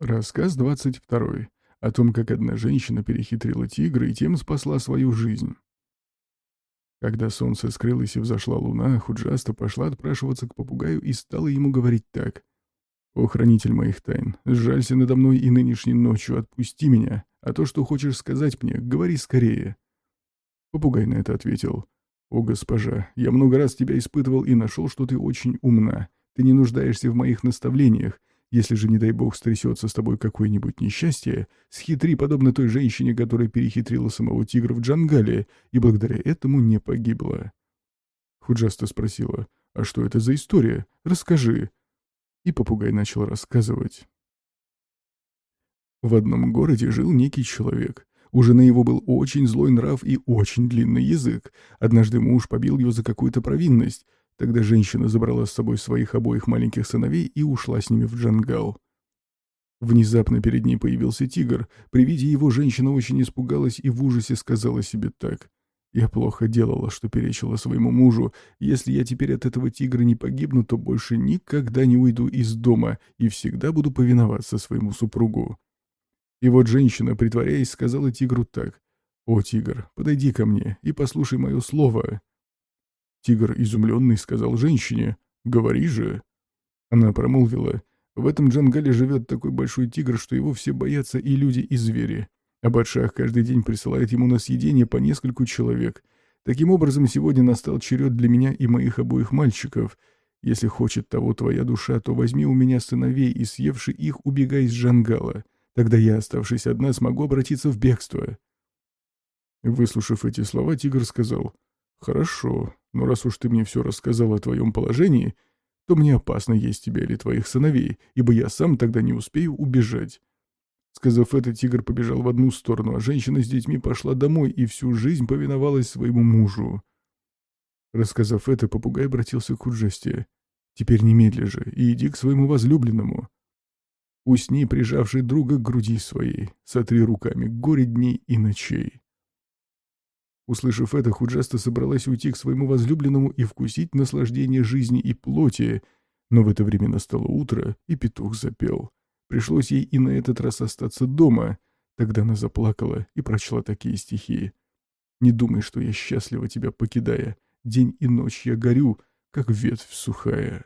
Рассказ 22. О том, как одна женщина перехитрила тигра и тем спасла свою жизнь. Когда солнце скрылось и взошла луна, Худжаста пошла отпрашиваться к попугаю и стала ему говорить так. «О, хранитель моих тайн, сжалься надо мной и нынешней ночью, отпусти меня, а то, что хочешь сказать мне, говори скорее». Попугай на это ответил. «О, госпожа, я много раз тебя испытывал и нашел, что ты очень умна. Ты не нуждаешься в моих наставлениях, если же, не дай бог, стрясется с тобой какое-нибудь несчастье, схитри, подобно той женщине, которая перехитрила самого тигра в Джангале и благодаря этому не погибла. Худжаста спросила, «А что это за история? Расскажи». И попугай начал рассказывать. В одном городе жил некий человек. У жены его был очень злой нрав и очень длинный язык. Однажды муж побил ее за какую-то провинность, Тогда женщина забрала с собой своих обоих маленьких сыновей и ушла с ними в джангал. Внезапно перед ней появился тигр. При виде его женщина очень испугалась и в ужасе сказала себе так. «Я плохо делала, что перечила своему мужу. Если я теперь от этого тигра не погибну, то больше никогда не уйду из дома и всегда буду повиноваться своему супругу». И вот женщина, притворяясь, сказала тигру так. «О, тигр, подойди ко мне и послушай мое слово». Тигр, изумленный, сказал женщине, «Говори же». Она промолвила, «В этом джангале живет такой большой тигр, что его все боятся и люди, и звери. А Батшах каждый день присылает ему на съедение по нескольку человек. Таким образом, сегодня настал черед для меня и моих обоих мальчиков. Если хочет того твоя душа, то возьми у меня сыновей и, съевши их, убегай из джангала. Тогда я, оставшись одна, смогу обратиться в бегство». Выслушав эти слова, тигр сказал, «Хорошо, но раз уж ты мне все рассказал о твоем положении, то мне опасно есть тебя или твоих сыновей, ибо я сам тогда не успею убежать». Сказав это, тигр побежал в одну сторону, а женщина с детьми пошла домой и всю жизнь повиновалась своему мужу. Рассказав это, попугай обратился к Худжесте. «Теперь немедля же и иди к своему возлюбленному. Усни, прижавший друга к груди своей, сотри руками горе дней и ночей». Услышав это, Худжаста собралась уйти к своему возлюбленному и вкусить наслаждение жизни и плоти, но в это время настало утро, и петух запел. Пришлось ей и на этот раз остаться дома. Тогда она заплакала и прочла такие стихи. «Не думай, что я счастлива тебя покидая. День и ночь я горю, как ветвь сухая».